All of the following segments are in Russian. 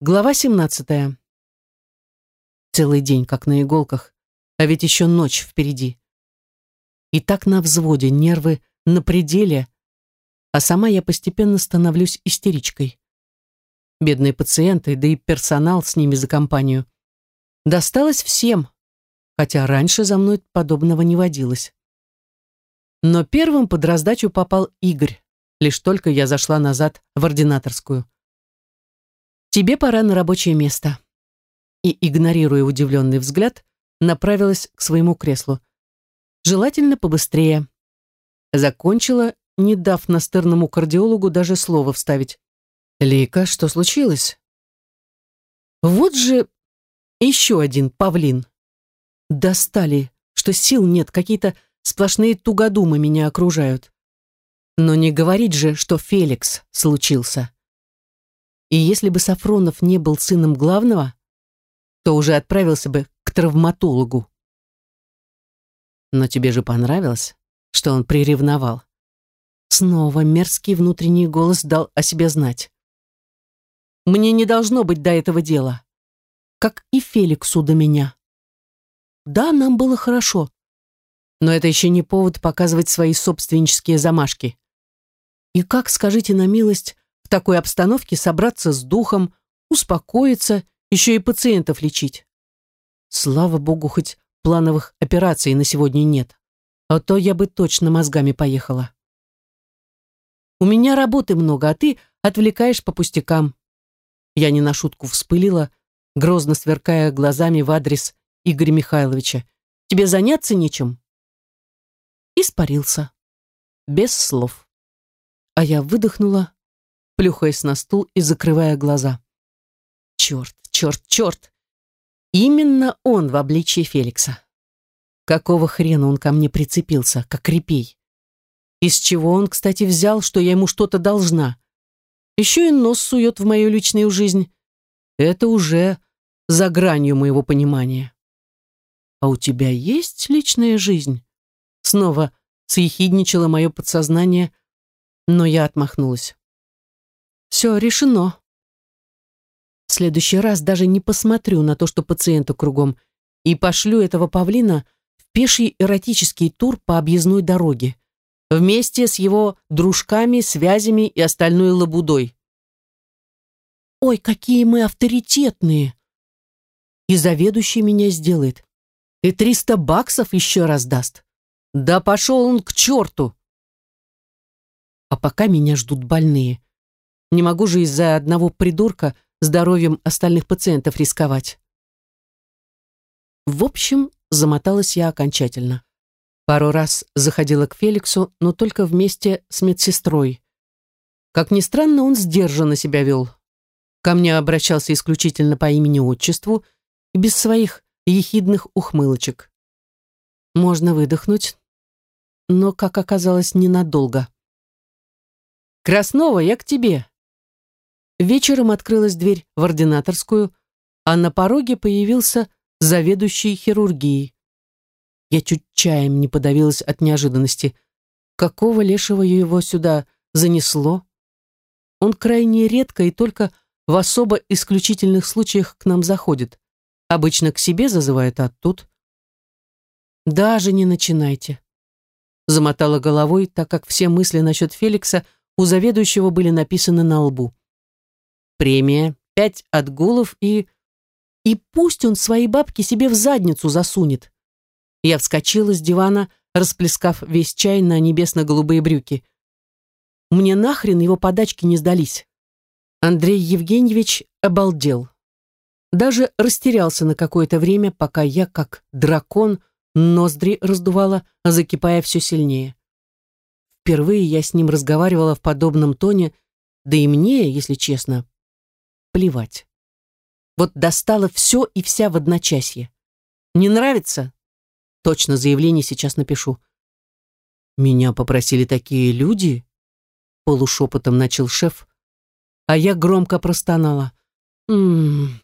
Глава 17. Целый день как на иголках, а ведь еще ночь впереди. И так на взводе, нервы на пределе, а сама я постепенно становлюсь истеричкой. Бедные пациенты, да и персонал с ними за компанию. Досталось всем, хотя раньше за мной подобного не водилось. Но первым под раздачу попал Игорь, лишь только я зашла назад в ординаторскую. «Тебе пора на рабочее место». И, игнорируя удивленный взгляд, направилась к своему креслу. Желательно побыстрее. Закончила, не дав настырному кардиологу даже слова вставить. «Лика, что случилось?» «Вот же еще один павлин. Достали, что сил нет, какие-то сплошные тугодумы меня окружают. Но не говорить же, что Феликс случился. И если бы Сафронов не был сыном главного, то уже отправился бы к травматологу. Но тебе же понравилось, что он приревновал. Снова мерзкий внутренний голос дал о себе знать. Мне не должно быть до этого дела. Как и Феликсу до меня. Да, нам было хорошо. Но это еще не повод показывать свои собственнические замашки. И как, скажите на милость, в такой обстановке собраться с духом, успокоиться, еще и пациентов лечить. Слава богу, хоть плановых операций на сегодня нет. А то я бы точно мозгами поехала. У меня работы много, а ты отвлекаешь по пустякам. Я не на шутку вспылила, грозно сверкая глазами в адрес Игоря Михайловича. Тебе заняться нечем? Испарился. Без слов. А я выдохнула, плюхаясь на стул и закрывая глаза. Черт, черт, черт! Именно он в обличье Феликса. Какого хрена он ко мне прицепился, как репей? Из чего он, кстати, взял, что я ему что-то должна? Еще и нос сует в мою личную жизнь. Это уже за гранью моего понимания. А у тебя есть личная жизнь? Снова съехидничало мое подсознание, но я отмахнулась. Все решено. В следующий раз даже не посмотрю на то, что пациента кругом, и пошлю этого павлина в пеший эротический тур по объездной дороге, вместе с его дружками, связями и остальной лабудой. «Ой, какие мы авторитетные!» И заведующий меня сделает. И триста баксов еще раз даст. Да пошел он к черту! А пока меня ждут больные. Не могу же из-за одного придурка здоровьем остальных пациентов рисковать. В общем, замоталась я окончательно. Пару раз заходила к Феликсу, но только вместе с медсестрой. Как ни странно, он сдержанно себя вел. Ко мне обращался исключительно по имени-отчеству и без своих ехидных ухмылочек. Можно выдохнуть, но, как оказалось, ненадолго. «Краснова, я к тебе!» Вечером открылась дверь в ординаторскую, а на пороге появился заведующий хирургией. Я чуть чаем не подавилась от неожиданности. Какого лешего его сюда занесло? Он крайне редко и только в особо исключительных случаях к нам заходит. Обычно к себе зазывает, а тут... «Даже не начинайте», — замотала головой, так как все мысли насчет Феликса у заведующего были написаны на лбу премия, пять отгулов и... И пусть он свои бабки себе в задницу засунет. Я вскочила с дивана, расплескав весь чай на небесно-голубые брюки. Мне нахрен его подачки не сдались. Андрей Евгеньевич обалдел. Даже растерялся на какое-то время, пока я, как дракон, ноздри раздувала, закипая все сильнее. Впервые я с ним разговаривала в подобном тоне, да и мне, если честно, плевать. Вот достало все и вся в одночасье. Не нравится? Точно заявление сейчас напишу. Меня попросили такие люди, полушепотом начал шеф, а я громко простонала. М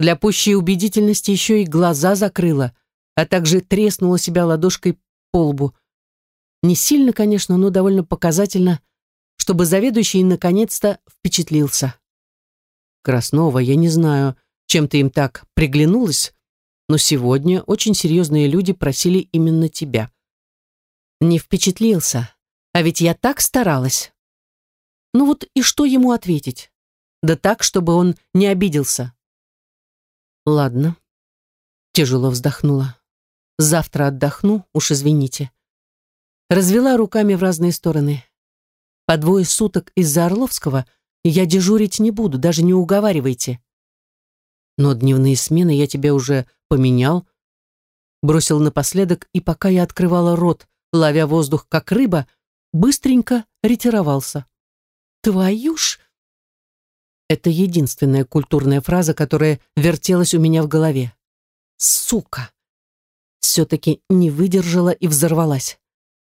Для пущей убедительности еще и глаза закрыла, а также треснула себя ладошкой по лбу. Не сильно, конечно, но довольно показательно, чтобы заведующий наконец-то впечатлился. Краснова, я не знаю, чем ты им так приглянулась, но сегодня очень серьезные люди просили именно тебя. Не впечатлился, а ведь я так старалась. Ну вот и что ему ответить? Да так, чтобы он не обиделся. Ладно. Тяжело вздохнула. Завтра отдохну, уж извините. Развела руками в разные стороны. По двое суток из-за Орловского я дежурить не буду, даже не уговаривайте. Но дневные смены я тебе уже поменял. Бросил напоследок, и пока я открывала рот, ловя воздух как рыба, быстренько ретировался. Твою ж... Это единственная культурная фраза, которая вертелась у меня в голове. Сука! Все-таки не выдержала и взорвалась.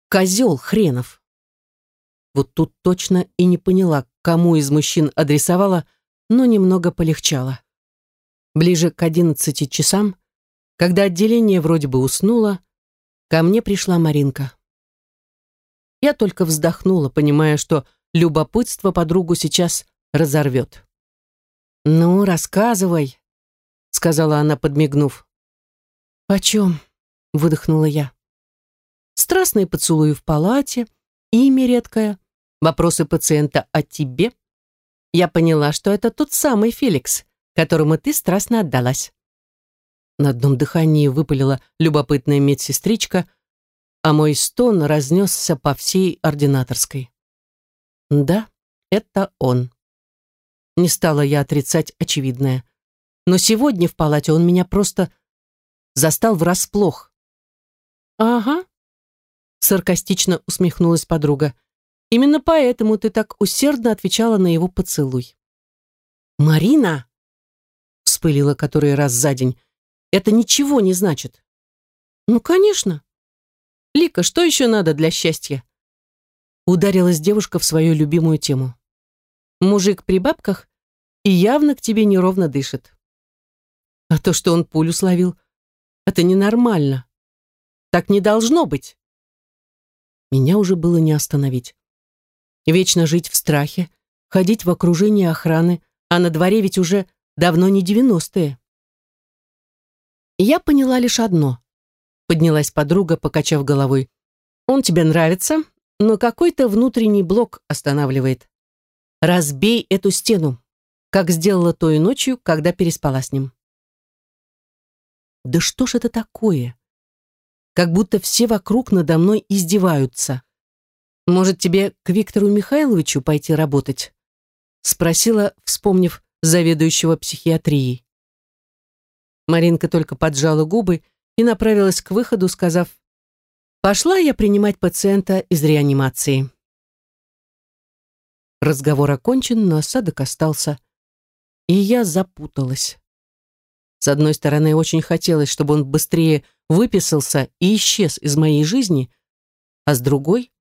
Козел хренов! Вот тут точно и не поняла, кому из мужчин адресовала, но немного полегчало. Ближе к одиннадцати часам, когда отделение вроде бы уснуло, ко мне пришла Маринка. Я только вздохнула, понимая, что любопытство подругу сейчас разорвет. «Ну, рассказывай», — сказала она, подмигнув. «О чем?» — выдохнула я. «Страстные поцелуи в палате, имя редкое, вопросы пациента о тебе. Я поняла, что это тот самый Феликс, которому ты страстно отдалась». На одном дыхании выпалила любопытная медсестричка, а мой стон разнесся по всей ординаторской. Да, это он. Не стала я отрицать очевидное. Но сегодня в палате он меня просто застал врасплох. «Ага», — саркастично усмехнулась подруга. «Именно поэтому ты так усердно отвечала на его поцелуй». «Марина!» — вспылила который раз за день. «Это ничего не значит». «Ну, конечно. Лика, что еще надо для счастья?» Ударилась девушка в свою любимую тему. Мужик при бабках и явно к тебе неровно дышит. А то, что он пулю словил, это ненормально. Так не должно быть. Меня уже было не остановить. Вечно жить в страхе, ходить в окружении охраны, а на дворе ведь уже давно не девяностые. Я поняла лишь одно. Поднялась подруга, покачав головой. Он тебе нравится, но какой-то внутренний блок останавливает. Разбей эту стену, как сделала той ночью, когда переспала с ним. Да что ж это такое? Как будто все вокруг надо мной издеваются. Может, тебе к Виктору Михайловичу пойти работать? Спросила, вспомнив заведующего психиатрией. Маринка только поджала губы и направилась к выходу, сказав Пошла я принимать пациента из реанимации. Разговор окончен, но осадок остался. И я запуталась. С одной стороны, очень хотелось, чтобы он быстрее выписался и исчез из моей жизни, а с другой,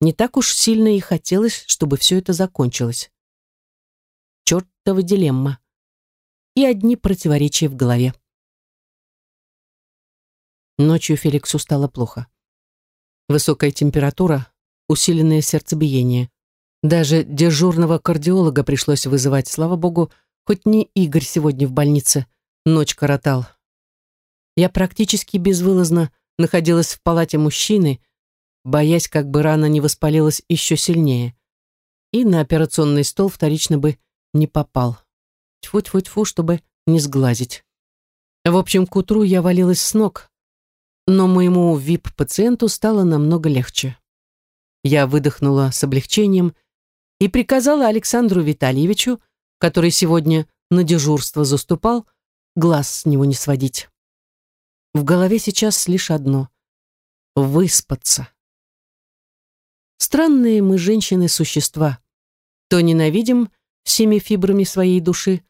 не так уж сильно и хотелось, чтобы все это закончилось. Чертова дилемма. И одни противоречия в голове. Ночью Феликсу стало плохо. Высокая температура, усиленное сердцебиение. Даже дежурного кардиолога пришлось вызывать, слава богу, хоть не Игорь сегодня в больнице, ночь коротал. Я практически безвылазно находилась в палате мужчины, боясь, как бы рана не воспалилась еще сильнее. И на операционный стол вторично бы не попал. Тьфу-тьфу-тьфу, чтобы не сглазить. В общем, к утру я валилась с ног, но моему вип-пациенту стало намного легче. Я выдохнула с облегчением и приказала Александру Витальевичу, который сегодня на дежурство заступал, глаз с него не сводить. В голове сейчас лишь одно — выспаться. Странные мы, женщины, существа. То ненавидим всеми фибрами своей души,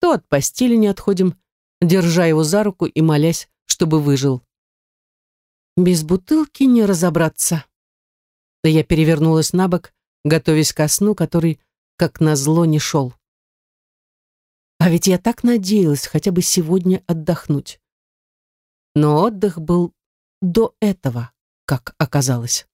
то от постели не отходим, держа его за руку и молясь, чтобы выжил. Без бутылки не разобраться. Да я перевернулась на бок, готовясь ко сну, который, как назло, не шел. А ведь я так надеялась хотя бы сегодня отдохнуть. Но отдых был до этого, как оказалось.